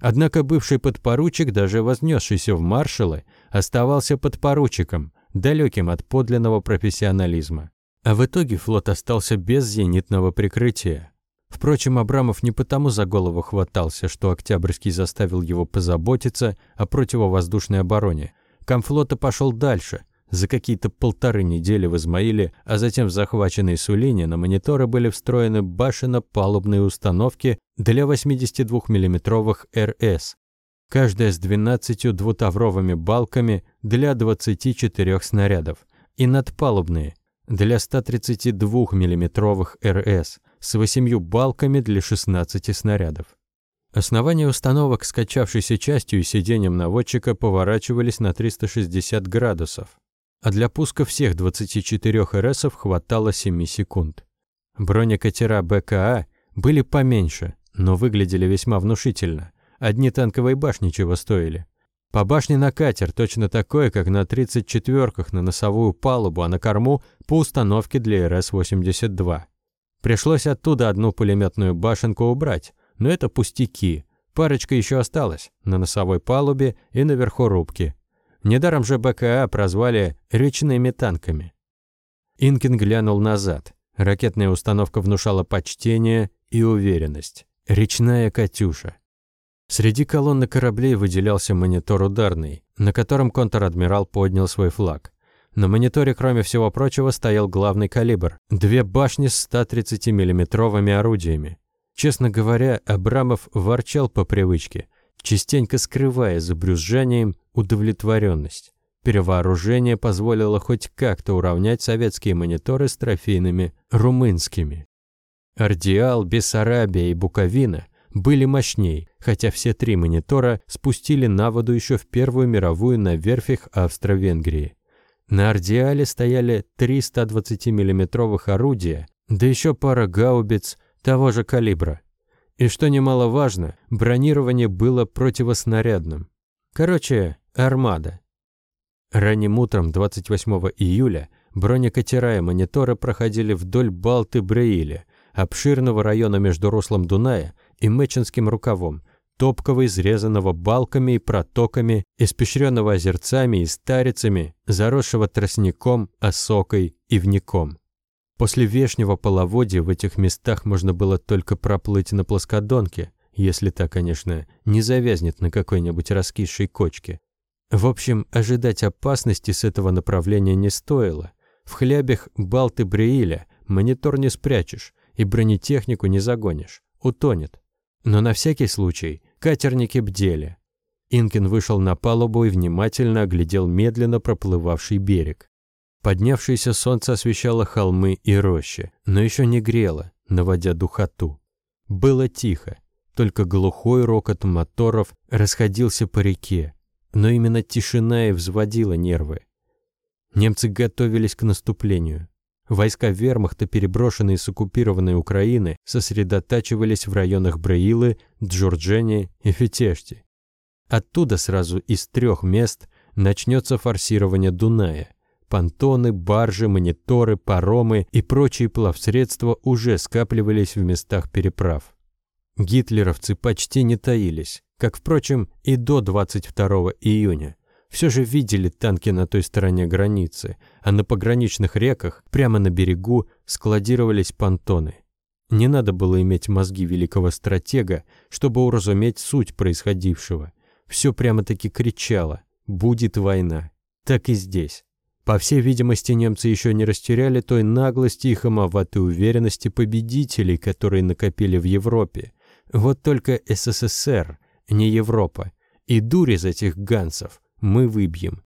Однако бывший подпоручик, даже вознесшийся в маршалы, оставался подпоручиком, далеким от подлинного профессионализма. А в итоге флот остался без зенитного прикрытия. Впрочем, Абрамов не потому за голову хватался, что Октябрьский заставил его позаботиться о противовоздушной обороне. Комфлота пошел дальше. За какие-то полторы недели в Измаиле, а затем в захваченной Сулине на мониторы были встроены башенно-палубные установки для 82 миллиметровых РС, каждая с 12 двутавровыми балками для 24 снарядов, и надпалубные – для 132 миллиметровых РС с восемью балками для 16 снарядов. Основания установок, скачавшейся частью и сиденьем наводчика, поворачивались на 360 градусов, а для пуска всех 24 РСов хватало 7 секунд. Бронекатера БКА были поменьше, но выглядели весьма внушительно. Одни танковые башни чего стоили. По башне на катер, точно такое, как на 34-ках на носовую палубу, а на корму по установке для РС-82. Пришлось оттуда одну пулеметную башенку убрать, но это пустяки. Парочка еще осталась на носовой палубе и наверху рубки. Недаром же БКА прозвали «речными танками». Инкин глянул назад. Ракетная установка внушала почтение и уверенность. Речная «Катюша». Среди колонны кораблей выделялся монитор ударный, на котором контр-адмирал поднял свой флаг. На мониторе, кроме всего прочего, стоял главный калибр – две башни с 130 миллиметровыми орудиями. Честно говоря, Абрамов ворчал по привычке, частенько скрывая за брюзжанием удовлетворенность. Перевооружение позволило хоть как-то уравнять советские мониторы с трофейными румынскими. Ардиал, Бессарабия и Буковина были мощней, хотя все три монитора спустили на воду еще в Первую мировую на верфях Австро-Венгрии. На Ардиале стояли три 120 миллиметровых орудия, да еще пара гаубиц того же калибра. И что немаловажно, бронирование было противоснарядным. Короче, армада. Ранним утром 28 июля бронекатера и мониторы проходили вдоль Балты-Бреиля, обширного района между руслом Дуная и Мэчинским рукавом, топкого, изрезанного балками и протоками, испещренного озерцами и старицами, заросшего тростником, осокой и вником. После вешнего половодья в этих местах можно было только проплыть на плоскодонке, если та, конечно, не завязнет на какой-нибудь раскисшей кочке. В общем, ожидать опасности с этого направления не стоило. В хлябях Балты Бреиля монитор не спрячешь и бронетехнику не загонишь, утонет. Но на всякий случай катерники бдели. Инкин вышел на палубу и внимательно оглядел медленно проплывавший берег. Поднявшееся солнце освещало холмы и рощи, но еще не грело, наводя духоту. Было тихо, только глухой рокот моторов расходился по реке, но именно тишина и взводила нервы. Немцы готовились к наступлению. Войска вермахта, переброшенные с оккупированной Украины, сосредотачивались в районах Браилы, Джорджени и Фетешти. Оттуда сразу из трех мест начнется форсирование Дуная. Понтоны, баржи, мониторы, паромы и прочие плавсредства уже скапливались в местах переправ. Гитлеровцы почти не таились, как, впрочем, и до 22 июня все же видели танки на той стороне границы, а на пограничных реках, прямо на берегу, складировались понтоны. Не надо было иметь мозги великого стратега, чтобы уразуметь суть происходившего. Все прямо-таки кричало «Будет война». Так и здесь. По всей видимости, немцы еще не растеряли той наглости и хамоватой уверенности победителей, которые накопили в Европе. Вот только СССР, не Европа. И дурь из этих гансов мы выбьем.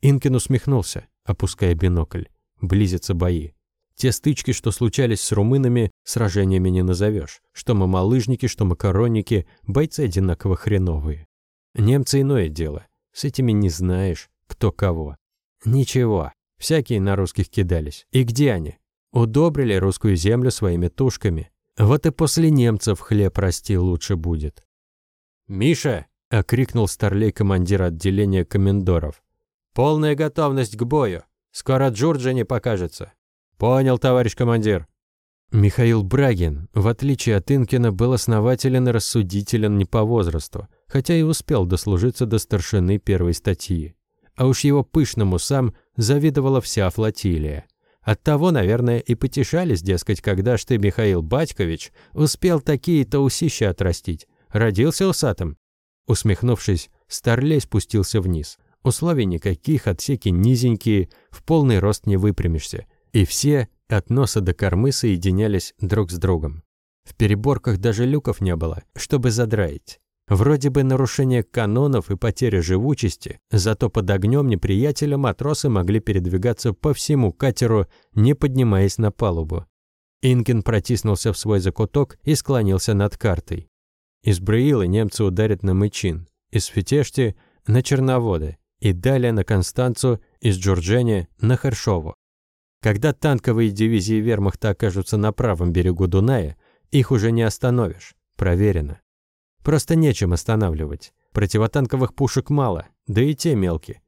Инкин усмехнулся, опуская бинокль. Близятся бои. Те стычки, что случались с румынами, сражениями не назовешь. Что мамалыжники, что макаронники, бойцы одинаково хреновые. Немцы иное дело. С этими не знаешь, кто кого. Ничего, всякие на русских кидались. И где они? Удобрили русскую землю своими тушками. Вот и после немцев хлеб расти лучше будет. «Миша!» — окрикнул старлей командир отделения комендоров. «Полная готовность к бою. Скоро Джорджи не покажется». «Понял, товарищ командир». Михаил Брагин, в отличие от Инкина, был основателен и рассудителен не по возрасту, хотя и успел дослужиться до старшины первой статьи. А уж его пышному сам завидовала вся флотилия. Оттого, наверное, и потешались, дескать, когда ж ты, Михаил Батькович, успел такие-то усища отрастить. Родился усатым. Усмехнувшись, Старлей спустился вниз. Условий никаких, отсеки низенькие, в полный рост не выпрямишься. И все от носа до кормы соединялись друг с другом. В переборках даже люков не было, чтобы задраить. Вроде бы нарушение канонов и потеря живучести, зато под огнем неприятеля матросы могли передвигаться по всему катеру, не поднимаясь на палубу. Инкин протиснулся в свой закуток и склонился над картой. Из Браилы немцы ударят на Мычин, из Фетешти – на Черноводы и далее на Констанцу, из Джорджени – на Харшову. Когда танковые дивизии вермахта окажутся на правом берегу Дуная, их уже не остановишь, проверено. Просто нечем останавливать. Противотанковых пушек мало, да и те мелкие.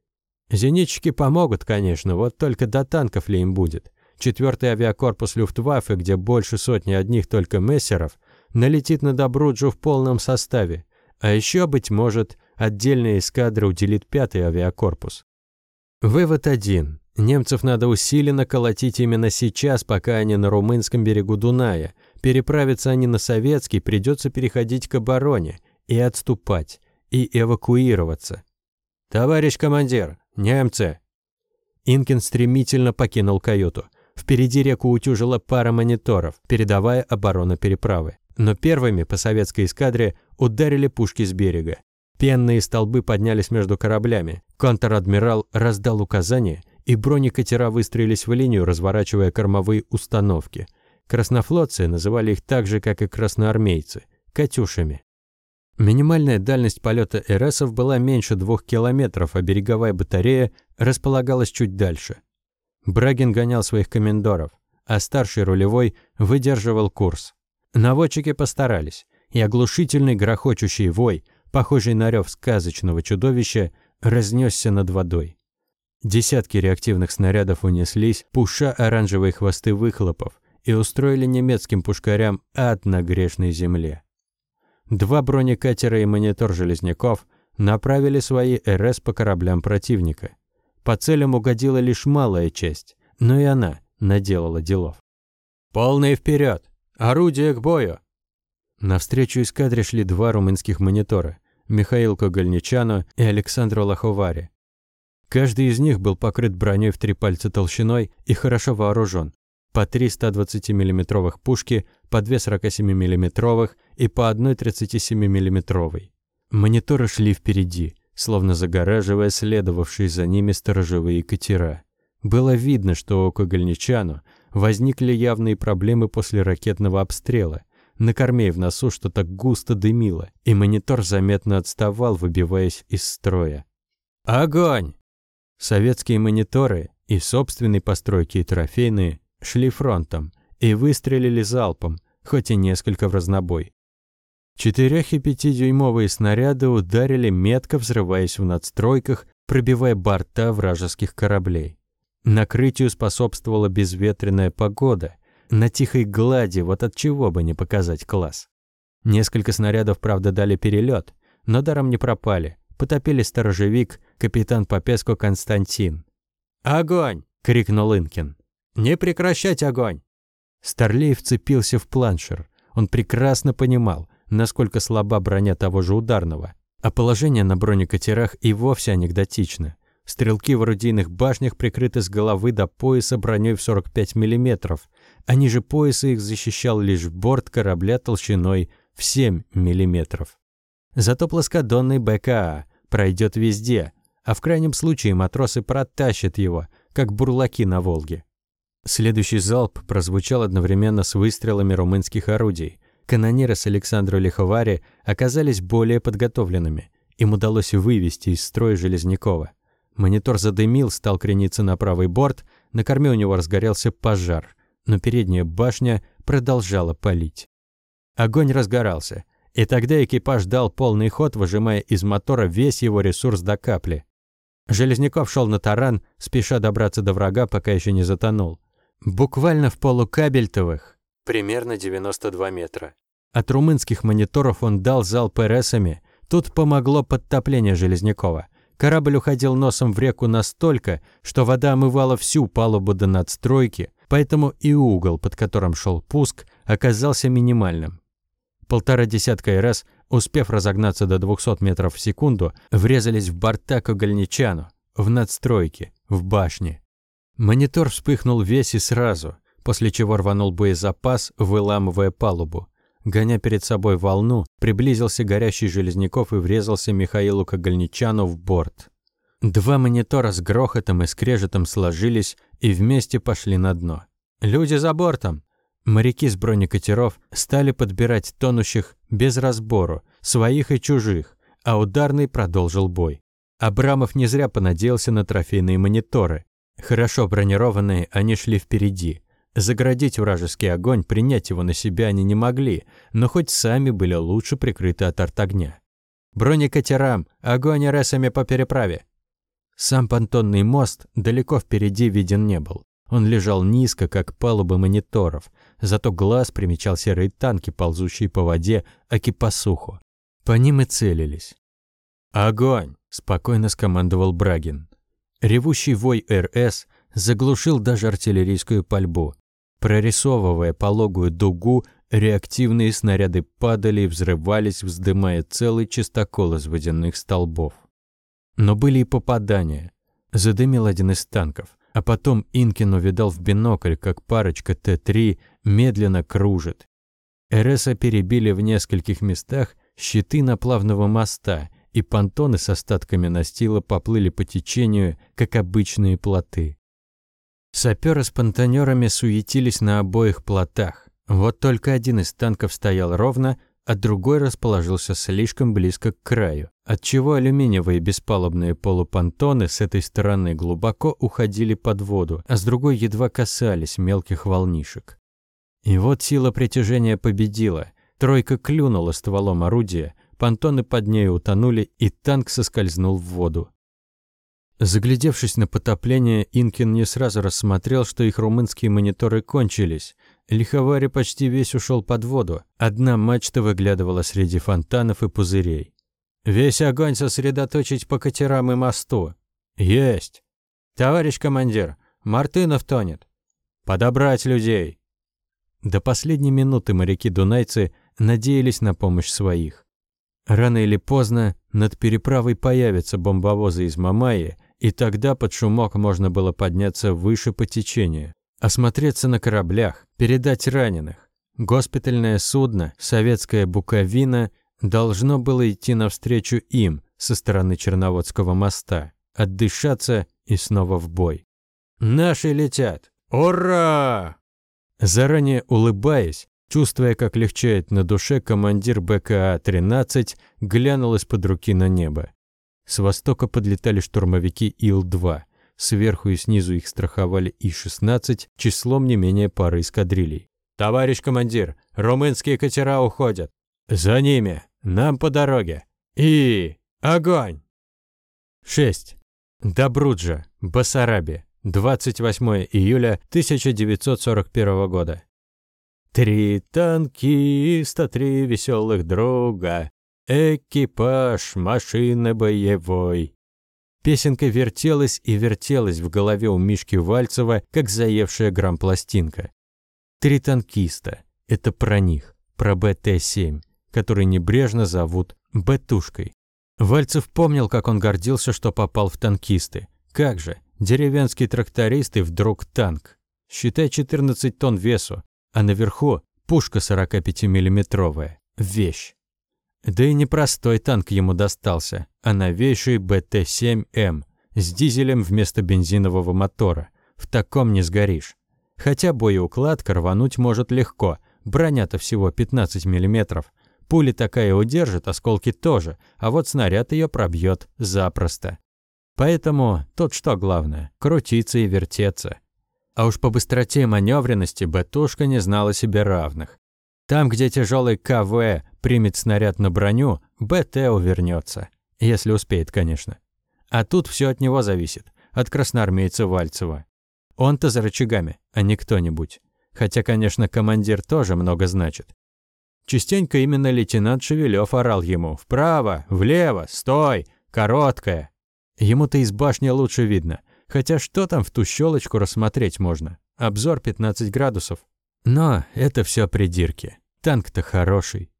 Зенитчики помогут, конечно, вот только до танков ли им будет. Четвертый авиакорпус Люфтваффе, где больше сотни одних только мессеров, налетит на Добруджу в полном составе, а еще, быть может, отдельная эскадра уделит пятый авиакорпус. Вывод один. Немцев надо усиленно колотить именно сейчас, пока они на румынском берегу Дуная. Переправиться они на советский, придется переходить к обороне и отступать, и эвакуироваться. «Товарищ командир, немцы!» Инкин стремительно покинул каюту. Впереди реку утюжила пара мониторов, передавая оборону переправы. Но первыми по советской эскадре ударили пушки с берега. Пенные столбы поднялись между кораблями. Контр-адмирал раздал указания, и бронекатера выстроились в линию, разворачивая кормовые установки. Краснофлотцы называли их так же, как и красноармейцы – «катюшами». Минимальная дальность полета РСов была меньше двух километров, а береговая батарея располагалась чуть дальше. Брагин гонял своих комендоров, а старший рулевой выдерживал курс. Наводчики постарались, и оглушительный грохочущий вой, похожий на рев сказочного чудовища, разнесся над водой. Десятки реактивных снарядов унеслись, пуша оранжевые хвосты выхлопов, и устроили немецким пушкарям ад на грешной земле. Два бронекатера и монитор «Железняков» направили свои РС по кораблям противника. По целям угодила лишь малая часть, но и она наделала делов. «Полный вперед! Орудие к бою!» Навстречу эскадре шли два румынских монитора – Михаил Когольничано и Александр Лоховари. Каждый из них был покрыт броней в три пальца толщиной и хорошо вооружен. По три 120 миллиметровых пушки, по две 47 миллиметровых и по одной 37 миллиметровой. Мониторы шли впереди, словно загораживая следовавшие за ними сторожевые катера. Было видно, что у Когольничану возникли явные проблемы после ракетного обстрела. На корме и в носу что-то густо дымило, и монитор заметно отставал, выбиваясь из строя. «Огонь!» Советские мониторы и собственные постройки и трофейные шли фронтом и выстрелили залпом, хоть и несколько в разнобой. Четырех- и пятидюймовые снаряды ударили метко, взрываясь в надстройках, пробивая борта вражеских кораблей. Накрытию способствовала безветренная погода. На тихой глади вот от чего бы не показать класс. Несколько снарядов, правда, дали перелет, но даром не пропали. Потопили сторожевик, капитан Попеско Константин. «Огонь!» — крикнул Инкин. «Не прекращать огонь!» Старлей вцепился в планшер. Он прекрасно понимал, насколько слаба броня того же ударного, а положение на бронекатерах и вовсе анекдотично. Стрелки в орудийных башнях прикрыты с головы до пояса броней в 45 мм, а ниже пояса их защищал лишь борт корабля толщиной в 7 мм. Зато плоскодонный БКА пройдет везде, а в крайнем случае матросы протащат его, как бурлаки на Волге. Следующий залп прозвучал одновременно с выстрелами румынских орудий. Канониры с Александру Лиховари оказались более подготовленными. Им удалось вывести из строя Железнякова. Монитор задымил, стал крениться на правый борт, на корме у него разгорелся пожар, но передняя башня продолжала палить. Огонь разгорался, и тогда экипаж дал полный ход, выжимая из мотора весь его ресурс до капли. Железняков шел на таран, спеша добраться до врага, пока еще не затонул. Буквально в полукабельтовых, примерно 92 метра. От румынских мониторов он дал залп РСами. Тут помогло подтопление Железнякова. Корабль уходил носом в реку настолько, что вода омывала всю палубу до надстройки, поэтому и угол, под которым шел пуск, оказался минимальным. Полтора десятка РС, успев разогнаться до 200 метров в секунду, врезались в борта к угольничану, в надстройке, в башне. Монитор вспыхнул весь и сразу, после чего рванул боезапас, выламывая палубу. Гоня перед собой волну, приблизился горящий Железняков и врезался Михаилу Когольничану в борт. Два монитора с грохотом и скрежетом сложились и вместе пошли на дно. «Люди за бортом!» Моряки с бронекатеров стали подбирать тонущих без разбору, своих и чужих, а ударный продолжил бой. Абрамов не зря понадеялся на трофейные мониторы. Хорошо бронированные, они шли впереди. Заградить вражеский огонь, принять его на себя они не могли, но хоть сами были лучше прикрыты от артогня. «Бронекатерам! Огонь РСами по переправе!» Сам понтонный мост далеко впереди виден не был. Он лежал низко, как палубы мониторов, зато глаз примечал серые танки, ползущие по воде, аки по суху. По ним и целились. «Огонь!» – спокойно скомандовал Брагин. Ревущий вой РС заглушил даже артиллерийскую пальбу. Прорисовывая пологую дугу, реактивные снаряды падали и взрывались, вздымая целый чистокол из водяных столбов. Но были и попадания. Задымил один из танков. А потом Инкин увидал в бинокль, как парочка Т-3 медленно кружит. РСа перебили в нескольких местах щиты наплавного моста, и понтоны с остатками настила поплыли по течению, как обычные плоты. Саперы с понтонерами суетились на обоих плотах. Вот только один из танков стоял ровно, а другой расположился слишком близко к краю, отчего алюминиевые беспалубные полупонтоны с этой стороны глубоко уходили под воду, а с другой едва касались мелких волнишек. И вот сила притяжения победила. Тройка клюнула стволом орудия, понтоны под ней утонули, и танк соскользнул в воду. Заглядевшись на потопление, Инкин не сразу рассмотрел, что их румынские мониторы кончились. Лиховари почти весь ушел под воду. Одна мачта выглядывала среди фонтанов и пузырей. «Весь огонь сосредоточить по катерам и мосту». «Есть!» «Товарищ командир, Мартынов тонет». «Подобрать людей!» До последней минуты моряки-дунайцы надеялись на помощь своих. Рано или поздно над переправой появятся бомбовозы из Мамайи, и тогда под шумок можно было подняться выше по течению. Осмотреться на кораблях, передать раненых. Госпитальное судно, советская Буковина, должно было идти навстречу им со стороны Черноводского моста, отдышаться и снова в бой. «Наши летят! Ура!» Заранее улыбаясь, чувствуя, как легчает на душе, командир БКА-13 глянул из-под руки на небо. С востока подлетали штурмовики Ил-2. Сверху и снизу их страховали И-16 числом не менее пары эскадрилей. «Товарищ командир, румынские катера уходят!» «За ними! Нам по дороге!» «И... огонь!» 6. Добруджа, Басараби, 28 июля 1941 года. Три танкиста, три веселых друга, экипаж машины боевой. Песенка вертелась и вертелась в голове у Мишки Вальцева, как заевшая грампластинка. Три танкиста. Это про них, про БТ-7, который небрежно зовут Бетушкой. Вальцев помнил, как он гордился, что попал в танкисты. Как же, деревенский тракторист и вдруг танк. Считай 14 тонн весу, а наверху пушка 45-миллиметровая. Вещь. Да и непростой танк ему достался, а новейший БТ-7М с дизелем вместо бензинового мотора. В таком не сгоришь. Хотя боеукладка рвануть может легко, броня-то всего 15 миллиметров. Пули такая удержит, осколки тоже, а вот снаряд ее пробьет запросто. Поэтому тут что главное – крутиться и вертеться. А уж по быстроте и маневренности Бетушка не знала себе равных. Там, где тяжелый КВ примет снаряд на броню, БТ увернется. Если успеет, конечно. А тут все от него зависит, от красноармейца Вальцева. Он-то за рычагами, а не кто-нибудь. Хотя, конечно, командир тоже много значит. Частенько именно лейтенант Шевелев орал ему «Вправо! Влево! Стой! Короткая!» Ему-то из башни лучше видно. Хотя что там в ту щелочку рассмотреть можно? Обзор 15 градусов. Но это все придирки. Танк-то хороший.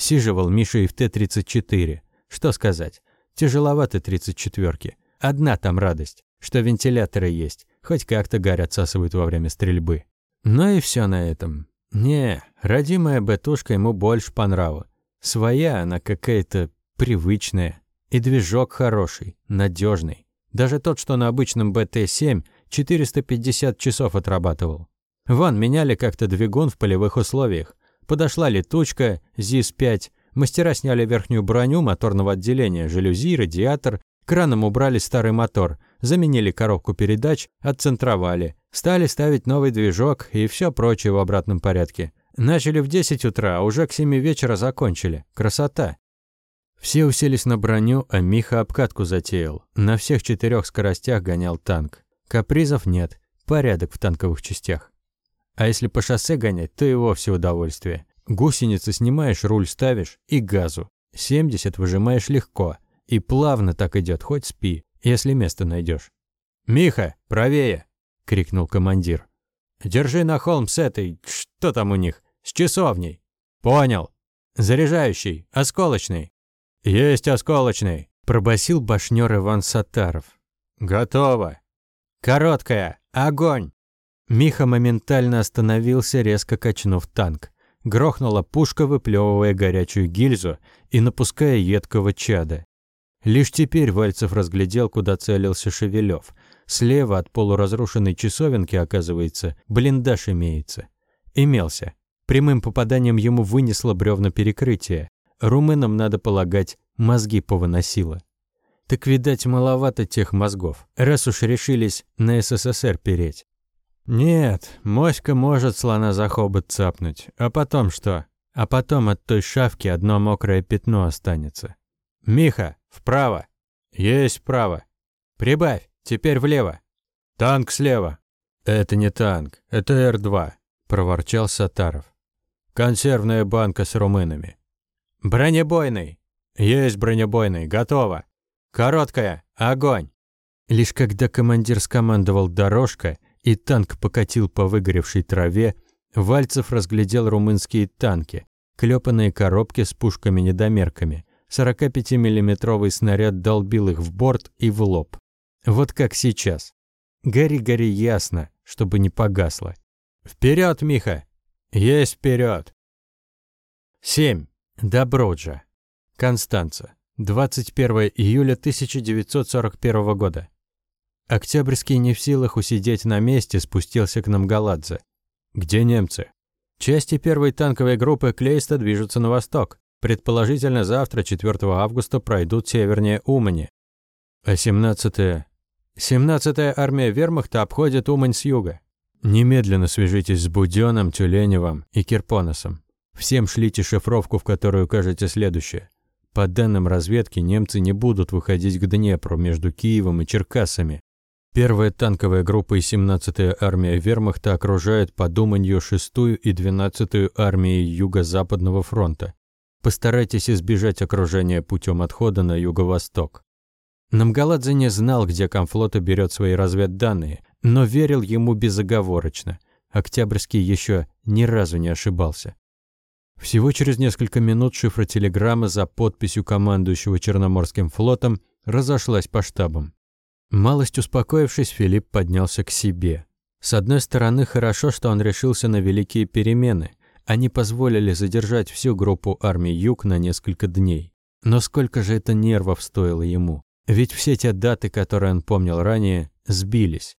Сиживал Миша и в Т-34. Что сказать? Тяжеловато 34-ки. Одна там радость, что вентиляторы есть, хоть как-то гарь отсасывают во время стрельбы. Ну и все на этом. Не, родимая бетушка ему больше по нраву. Своя она какая-то привычная. И движок хороший, надежный. Даже тот, что на обычном БТ-7 450 часов отрабатывал. Вон, меняли как-то двигун в полевых условиях. Подошла летучка, ЗИС-5, мастера сняли верхнюю броню моторного отделения, жалюзи, радиатор, краном убрали старый мотор, заменили коробку передач, отцентровали, Стали ставить новый движок и все прочее в обратном порядке. Начали в 10 утра, а уже к 7 вечера закончили. Красота. Все уселись на броню, а Миха обкатку затеял. На всех четырех скоростях гонял танк. Капризов нет, порядок в танковых частях. А если по шоссе гонять, то и вовсе удовольствие. Гусеницы снимаешь, руль ставишь и газу. 70 выжимаешь легко. И плавно так идет, хоть спи, если место найдешь. «Миха, правее!» крикнул командир. «Держи на холм с этой... Что там у них? С часовней!» «Понял. Заряжающий. Осколочный». «Есть осколочный», – пробасил башнёр Иван Сатаров. «Готово». «Короткая. Огонь!» Миха моментально остановился, резко качнув танк. Грохнула пушка, выплевывая горячую гильзу и напуская едкого чада. Лишь теперь Вальцев разглядел, куда целился Шевелев. Слева от полуразрушенной часовенки, оказывается, блиндаж имеется. Имелся. Прямым попаданием ему вынесло бревна перекрытия. Румынам, надо полагать, мозги повыносило. Так, видать, маловато тех мозгов, раз уж решились на СССР переть. Нет, моська может слона за хобот цапнуть. А потом что? А потом от той шавки одно мокрое пятно останется. «Миха, вправо!» «Есть вправо!» «Прибавь!» Теперь влево. Танк слева. Это не танк, это Р-2, проворчал Сатаров. Консервная банка с румынами. Бронебойный. Есть бронебойный, готово. Короткая, огонь. Лишь когда командир скомандовал «дорожка» и танк покатил по выгоревшей траве, Вальцев разглядел румынские танки, клепанные коробки с пушками-недомерками. 45-миллиметровый снаряд долбил их в борт и в лоб. Вот как сейчас. Гори-гори ясно, чтобы не погасло. Вперед, Миха! Есть вперед! 7. Доброджа. Констанца. 21 июля 1941 года. Октябрьский не в силах усидеть на месте спустился к нам Галадзе. Где немцы? Части первой танковой группы Клейста движутся на восток. Предположительно, завтра, 4 августа, пройдут севернее Умани. А 17-я? 17-я армия вермахта обходит Умань с юга. Немедленно свяжитесь с Будённым, Тюленевым и Кирпоносом. Всем шлите шифровку, в которой укажете следующее. По данным разведки, немцы не будут выходить к Днепру между Киевом и Черкасами. Первая танковая группа и 17-я армия вермахта окружают по Думанью 6-ю и 12-ю армии Юго-Западного фронта. Постарайтесь избежать окружения путем отхода на юго-восток. Намгаладзе не знал, где Комфлота берет свои разведданные, но верил ему безоговорочно. Октябрьский еще ни разу не ошибался. Всего через несколько минут шифротелеграмма за подписью командующего Черноморским флотом разошлась по штабам. Малость успокоившись, Филипп поднялся к себе. С одной стороны, хорошо, что он решился на великие перемены. Они позволили задержать всю группу армии Юг на несколько дней. Но сколько же это нервов стоило ему? Ведь все те даты, которые он помнил ранее, сбились.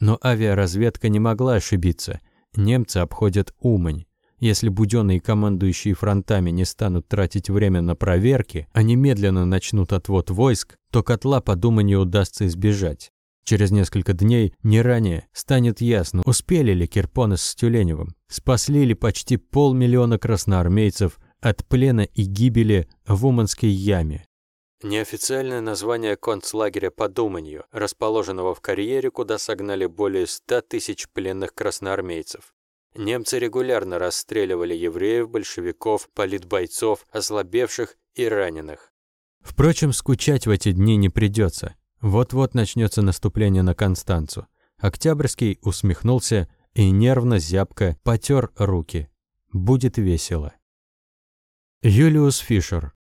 Но авиаразведка не могла ошибиться. Немцы обходят Умань. Если буденные командующие фронтами не станут тратить время на проверки, а немедленно начнут отвод войск, то котла по Думанию удастся избежать. Через несколько дней, не ранее, станет ясно, успели ли Кирпонес с Тюленевым, спасли ли почти полмиллиона красноармейцев от плена и гибели в Уманской яме. Неофициальное название концлагеря по Думанью, расположенного в карьере, куда согнали более ста тысяч пленных красноармейцев. Немцы регулярно расстреливали евреев, большевиков, политбойцов, ослабевших и раненых. Впрочем, скучать в эти дни не придется. Вот-вот начнется наступление на Констанцу. Октябрьский усмехнулся и нервно зябко потер руки. Будет весело. Юлиус Фишер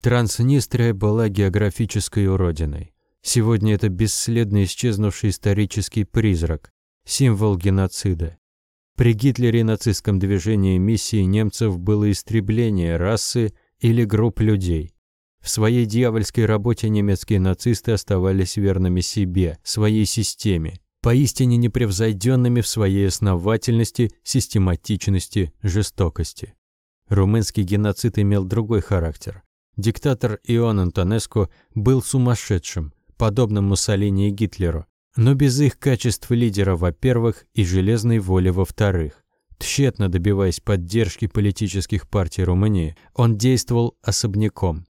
Транснистрия была географической уродиной. Сегодня это бесследно исчезнувший исторический призрак, символ геноцида. При Гитлере и нацистском движении миссией немцев было истребление расы или групп людей. В своей дьявольской работе немецкие нацисты оставались верными себе, своей системе, поистине непревзойденными в своей основательности, систематичности, жестокости. Румынский геноцид имел другой характер. Диктатор Иоанн Антонеску был сумасшедшим, подобным Муссолини и Гитлеру, но без их качеств лидера, во-первых, и железной воли, во-вторых. Тщетно добиваясь поддержки политических партий Румынии, он действовал особняком.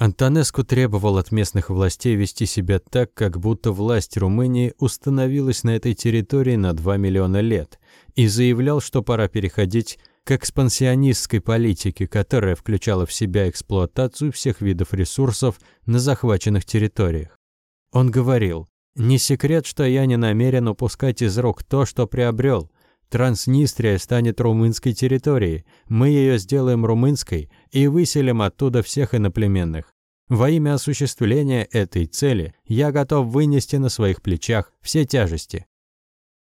Антонеску требовал от местных властей вести себя так, как будто власть Румынии установилась на этой территории на 2 миллиона лет, и заявлял, что пора переходить к экспансионистской политике, которая включала в себя эксплуатацию всех видов ресурсов на захваченных территориях. Он говорил, «Не секрет, что я не намерен упускать из рук то, что приобрел. Транснистрия станет румынской территорией, мы ее сделаем румынской и выселим оттуда всех иноплеменных. Во имя осуществления этой цели я готов вынести на своих плечах все тяжести.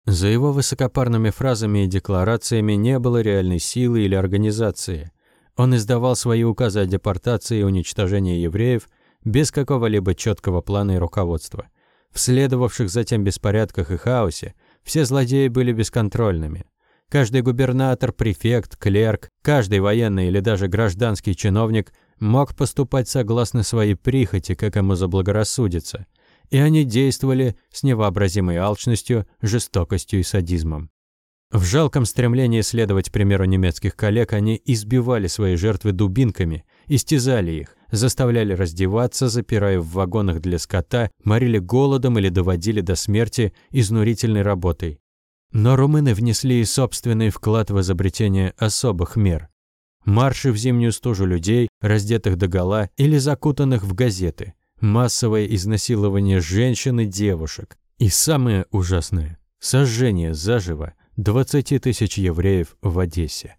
За его высокопарными фразами и декларациями не было реальной силы или организации. Он издавал свои указы о депортации и уничтожении евреев без какого-либо четкого плана и руководства. В следовавших затем беспорядках и хаосе все злодеи были бесконтрольными. Каждый губернатор, префект, клерк, каждый военный или даже гражданский чиновник мог поступать согласно своей прихоти, как ему заблагорассудится – и они действовали с невообразимой алчностью, жестокостью и садизмом. В жалком стремлении следовать примеру немецких коллег они избивали свои жертвы дубинками, истязали их, заставляли раздеваться, запирая в вагонах для скота, морили голодом или доводили до смерти изнурительной работой. Но румыны внесли и собственный вклад в изобретение особых мер. Марши в зимнюю стужу людей, раздетых догола или закутанных в газеты, массовое изнасилование женщин и девушек. И самое ужасное – сожжение заживо 20 тысяч евреев в Одессе.